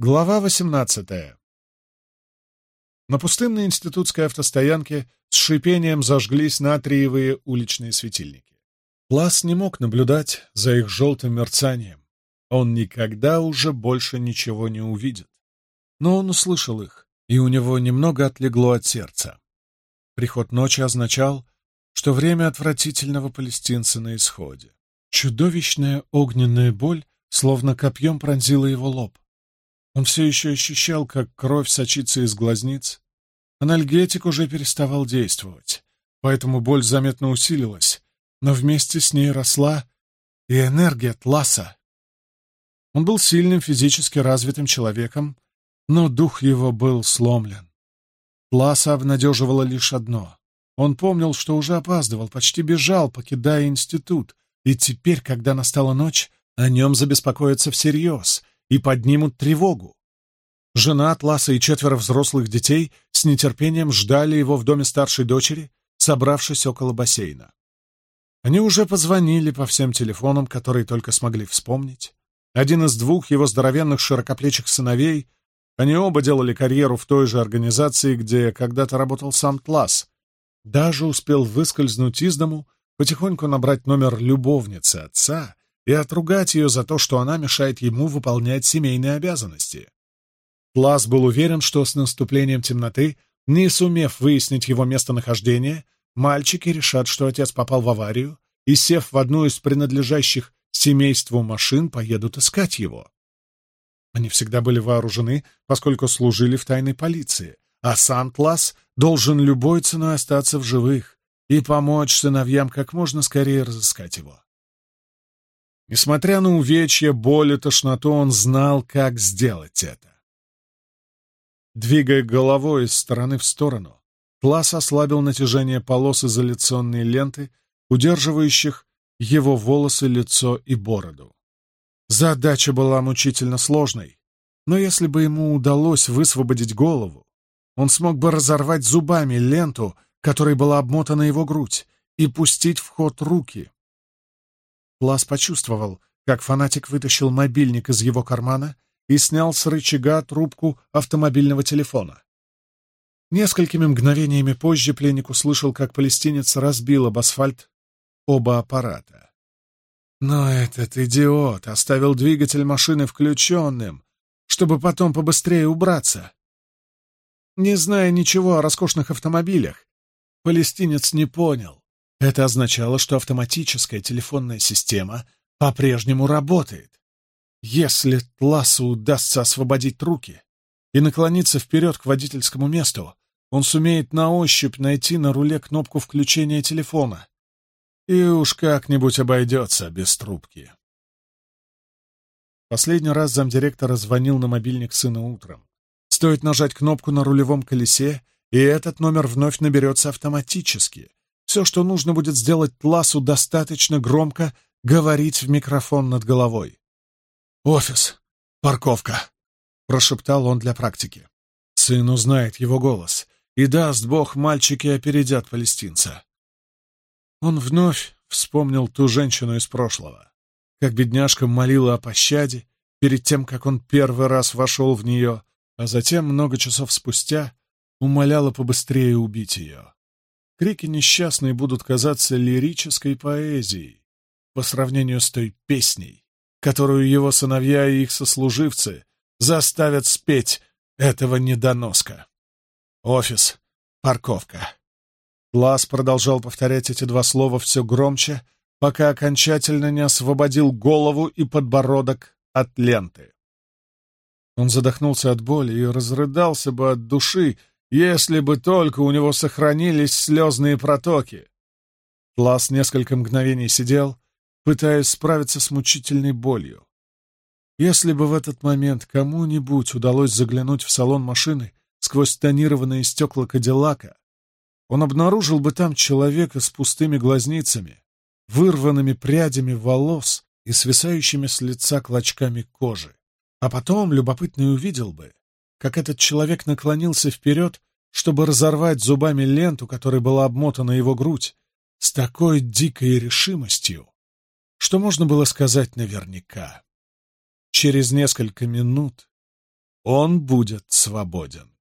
Глава 18. На пустынной институтской автостоянке с шипением зажглись натриевые уличные светильники. Плас не мог наблюдать за их желтым мерцанием. Он никогда уже больше ничего не увидит. Но он услышал их, и у него немного отлегло от сердца. Приход ночи означал, что время отвратительного палестинца на исходе. Чудовищная огненная боль словно копьем пронзила его лоб. Он все еще ощущал, как кровь сочится из глазниц. Анальгетик уже переставал действовать, поэтому боль заметно усилилась, но вместе с ней росла и энергия Тласа. Он был сильным, физически развитым человеком, но дух его был сломлен. Тласа обнадеживало лишь одно. Он помнил, что уже опаздывал, почти бежал, покидая институт, и теперь, когда настала ночь, о нем забеспокоятся всерьез — и поднимут тревогу. Жена Атласа и четверо взрослых детей с нетерпением ждали его в доме старшей дочери, собравшись около бассейна. Они уже позвонили по всем телефонам, которые только смогли вспомнить. Один из двух его здоровенных широкоплечих сыновей, они оба делали карьеру в той же организации, где когда-то работал сам Тлас, даже успел выскользнуть из дому, потихоньку набрать номер любовницы отца и отругать ее за то, что она мешает ему выполнять семейные обязанности. Плас был уверен, что с наступлением темноты, не сумев выяснить его местонахождение, мальчики решат, что отец попал в аварию, и, сев в одну из принадлежащих семейству машин, поедут искать его. Они всегда были вооружены, поскольку служили в тайной полиции, а сам Тлас должен любой ценой остаться в живых и помочь сыновьям как можно скорее разыскать его. Несмотря на увечья, боль и тошноту, он знал, как сделать это. Двигая головой из стороны в сторону, Класс ослабил натяжение полос изоляционной ленты, удерживающих его волосы, лицо и бороду. Задача была мучительно сложной, но если бы ему удалось высвободить голову, он смог бы разорвать зубами ленту, которой была обмотана его грудь, и пустить в ход руки, Лас почувствовал, как фанатик вытащил мобильник из его кармана и снял с рычага трубку автомобильного телефона. Несколькими мгновениями позже пленник услышал, как палестинец разбил об асфальт оба аппарата. Но этот идиот оставил двигатель машины включенным, чтобы потом побыстрее убраться. Не зная ничего о роскошных автомобилях, палестинец не понял, это означало, что автоматическая телефонная система по-прежнему работает. Если Тласу удастся освободить руки и наклониться вперед к водительскому месту, он сумеет на ощупь найти на руле кнопку включения телефона. И уж как-нибудь обойдется без трубки. Последний раз замдиректора звонил на мобильник сына утром. Стоит нажать кнопку на рулевом колесе, и этот номер вновь наберется автоматически — все, что нужно будет сделать Ласу, достаточно громко говорить в микрофон над головой. «Офис! Парковка!» — прошептал он для практики. Сын узнает его голос, и даст Бог, мальчики опередят палестинца. Он вновь вспомнил ту женщину из прошлого, как бедняжка молила о пощаде перед тем, как он первый раз вошел в нее, а затем, много часов спустя, умоляла побыстрее убить ее. Крики несчастные будут казаться лирической поэзией по сравнению с той песней, которую его сыновья и их сослуживцы заставят спеть этого недоноска. Офис, парковка. Лас продолжал повторять эти два слова все громче, пока окончательно не освободил голову и подбородок от ленты. Он задохнулся от боли и разрыдался бы от души, если бы только у него сохранились слезные протоки. Лас несколько мгновений сидел, пытаясь справиться с мучительной болью. Если бы в этот момент кому-нибудь удалось заглянуть в салон машины сквозь тонированные стекла Кадиллака, он обнаружил бы там человека с пустыми глазницами, вырванными прядями волос и свисающими с лица клочками кожи. А потом любопытный увидел бы, как этот человек наклонился вперед, чтобы разорвать зубами ленту, которой была обмотана его грудь, с такой дикой решимостью, что можно было сказать наверняка. Через несколько минут он будет свободен.